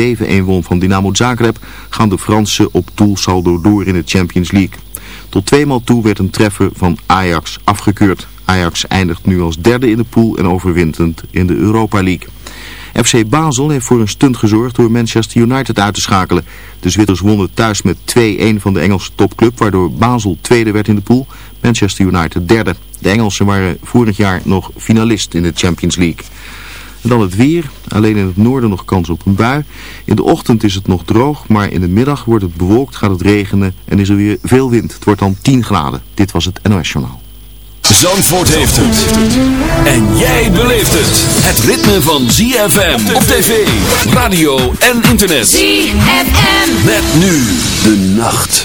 7-1 won van Dynamo Zagreb, gaan de Fransen op doelsaldo door in de Champions League. Tot tweemaal toe werd een treffer van Ajax afgekeurd. Ajax eindigt nu als derde in de pool en overwintend in de Europa League. FC Basel heeft voor een stunt gezorgd door Manchester United uit te schakelen. De Zwitters wonnen thuis met 2-1 van de Engelse topclub, waardoor Basel tweede werd in de pool, Manchester United derde. De Engelsen waren vorig jaar nog finalist in de Champions League. En dan het weer. Alleen in het noorden nog kans op een bui. In de ochtend is het nog droog, maar in de middag wordt het bewolkt, gaat het regenen en is er weer veel wind. Het wordt dan 10 graden. Dit was het NOS Journaal. Zandvoort heeft het. En jij beleeft het. Het ritme van ZFM op tv, radio en internet. ZFM. Met nu de nacht.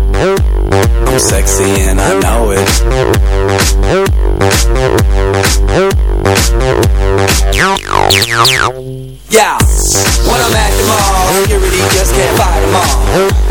Sexy and I know it. Yeah, when I'm at the mall, security just can't fight them all.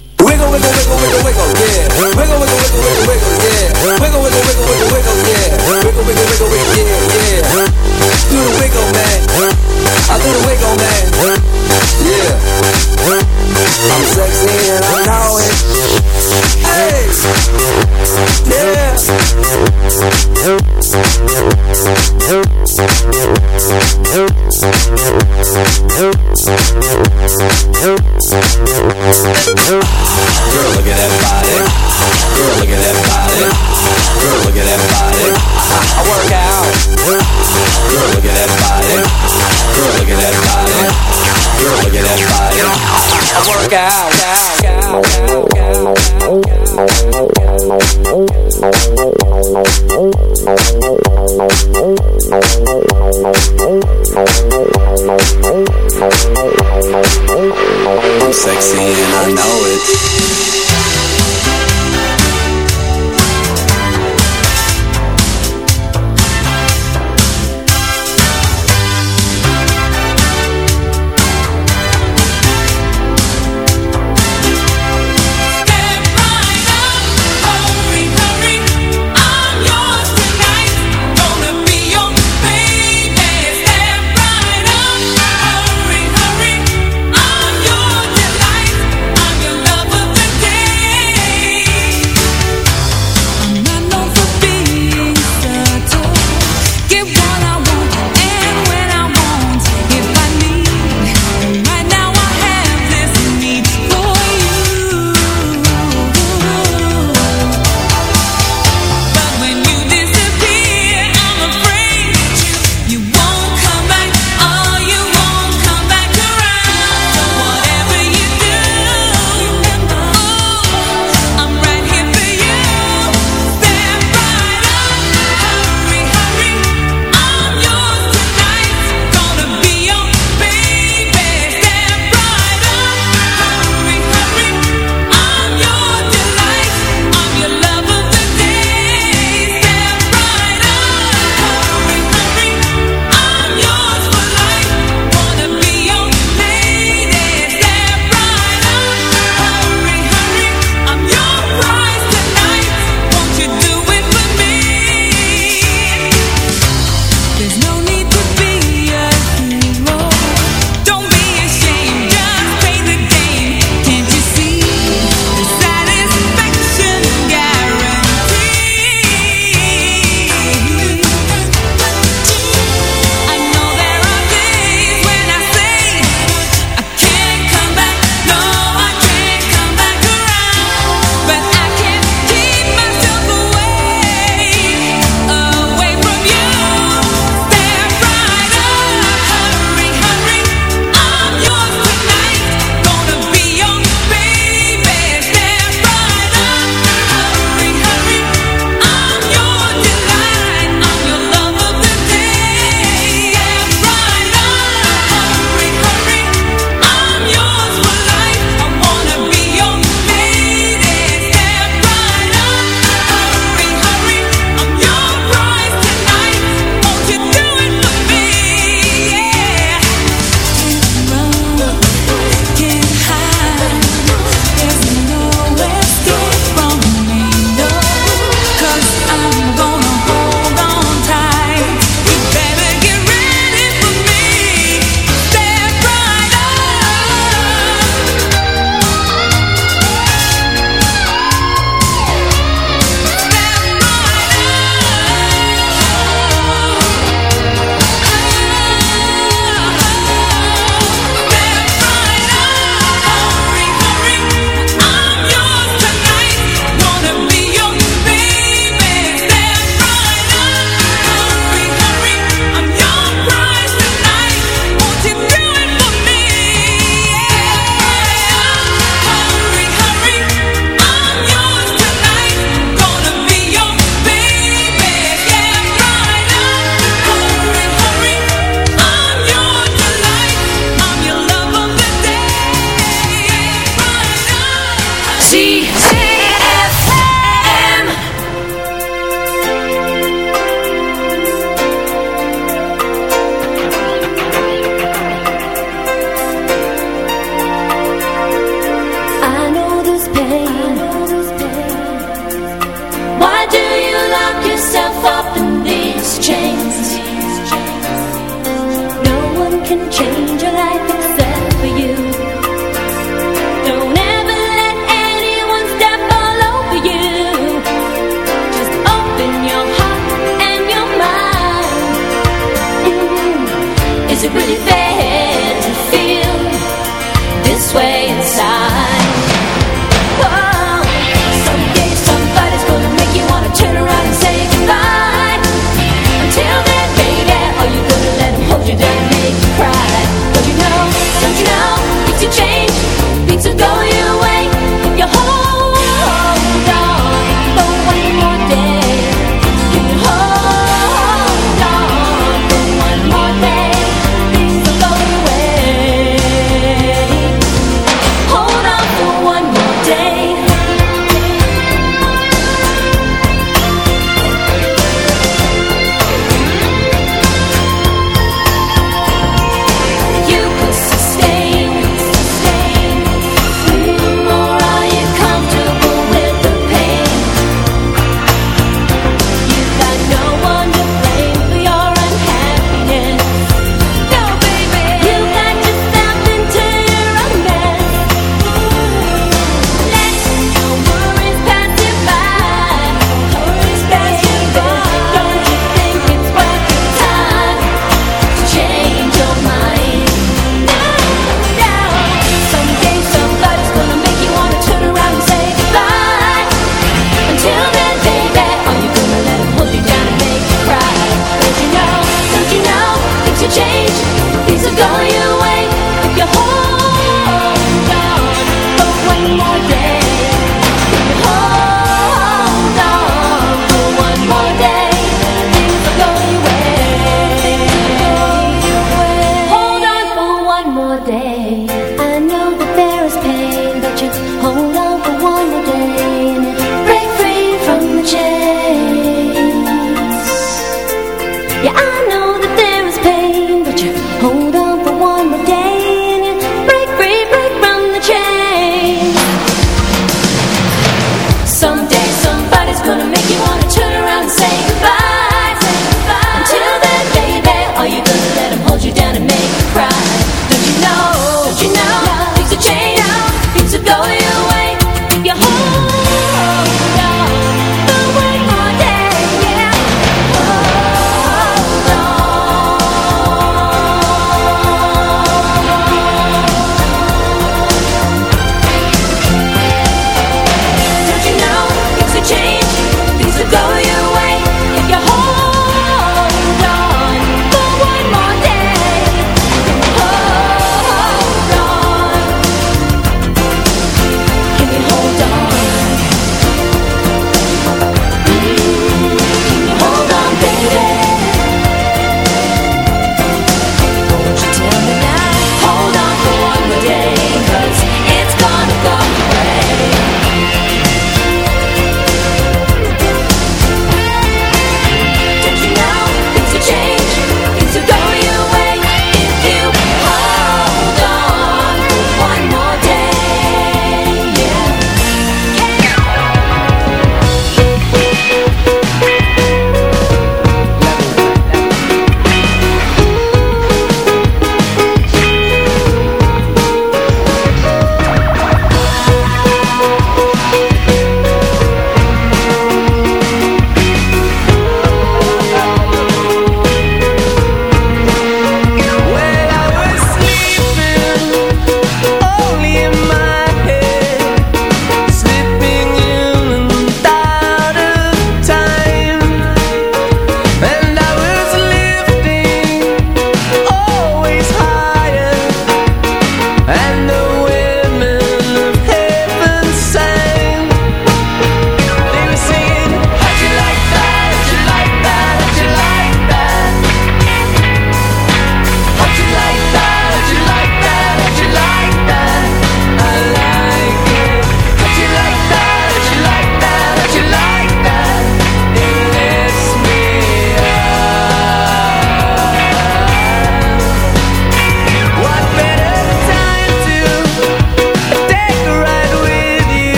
Do the wiggle, man. I do wiggle, man. Yeah. I'm sexy and I know it.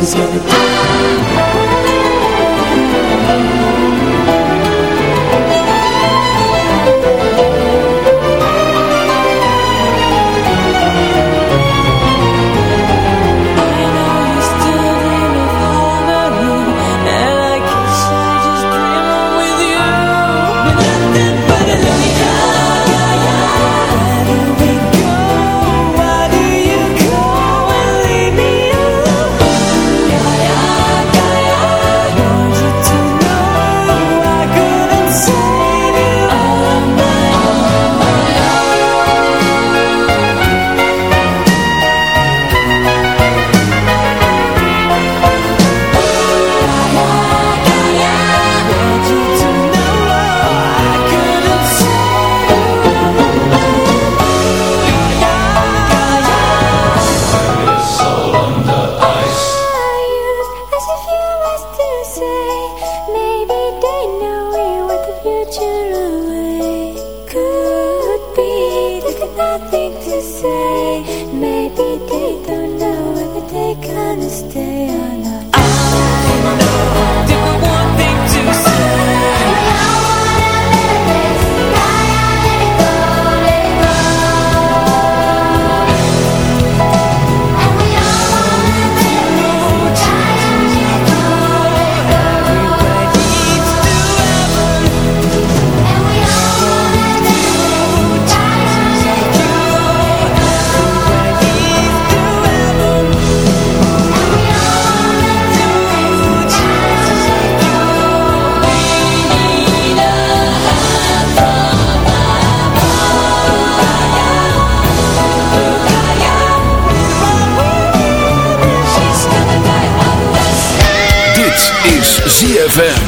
is ZFM.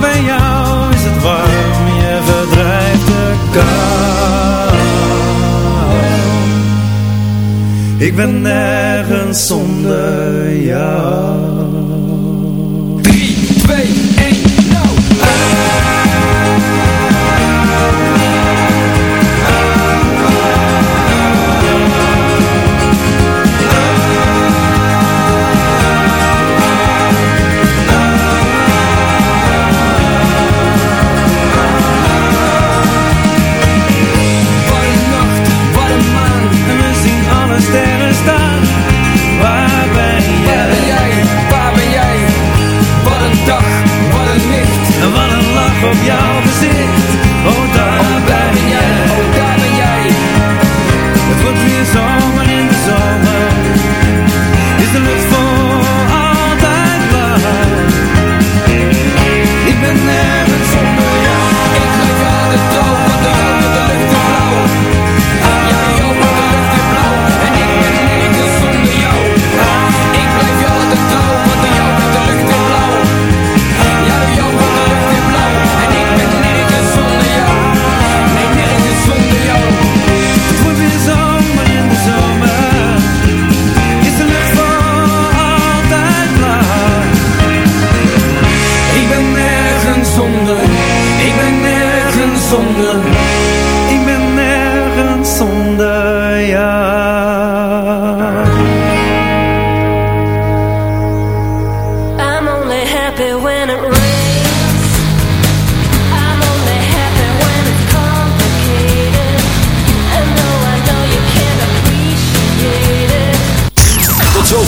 Bij jou is het warm. Je verdrijft de kou. Ik ben nergens zonder jou. 3, 2, op jouw gezicht. Nergens zonder.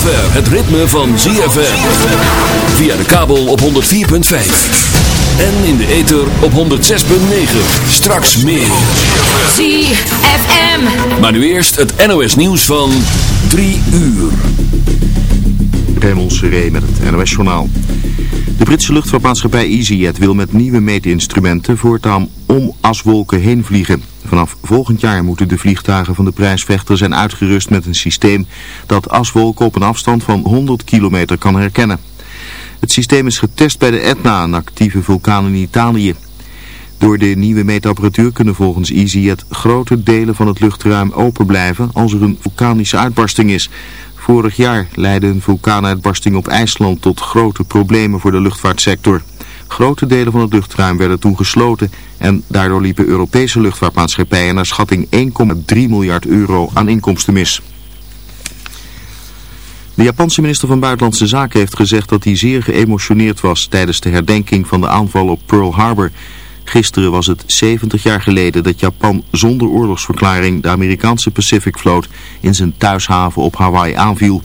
Zover het ritme van ZFM. Via de kabel op 104.5. En in de ether op 106.9. Straks meer. ZFM. Maar nu eerst het NOS nieuws van 3 uur. Raymond Seré met het NOS-journaal. De Britse luchtvaartmaatschappij EasyJet wil met nieuwe meetinstrumenten voortaan om aswolken heen vliegen. Vanaf volgend jaar moeten de vliegtuigen van de prijsvechter zijn uitgerust met een systeem dat aswolken op een afstand van 100 kilometer kan herkennen. Het systeem is getest bij de Etna, een actieve vulkaan in Italië. Door de nieuwe meetapparatuur kunnen volgens EasyJet grote delen van het luchtruim open blijven als er een vulkanische uitbarsting is. Vorig jaar leidde een vulkaanuitbarsting op IJsland tot grote problemen voor de luchtvaartsector. Grote delen van het luchtruim werden toen gesloten en daardoor liepen Europese luchtvaartmaatschappijen naar schatting 1,3 miljard euro aan inkomsten mis. De Japanse minister van Buitenlandse Zaken heeft gezegd dat hij zeer geëmotioneerd was tijdens de herdenking van de aanval op Pearl Harbor. Gisteren was het 70 jaar geleden dat Japan zonder oorlogsverklaring de Amerikaanse Pacific Vloot in zijn thuishaven op Hawaii aanviel.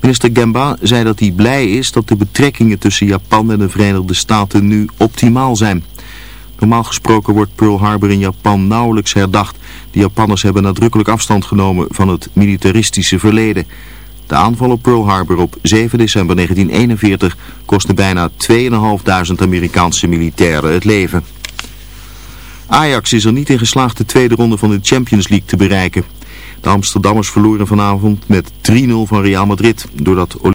Minister Gemba zei dat hij blij is dat de betrekkingen tussen Japan en de Verenigde Staten nu optimaal zijn. Normaal gesproken wordt Pearl Harbor in Japan nauwelijks herdacht. De Japanners hebben nadrukkelijk afstand genomen van het militaristische verleden. De aanval op Pearl Harbor op 7 december 1941 kostte bijna 2.500 Amerikaanse militairen het leven. Ajax is er niet in geslaagd de tweede ronde van de Champions League te bereiken. De Amsterdammers verloren vanavond met 3-0 van Real Madrid doordat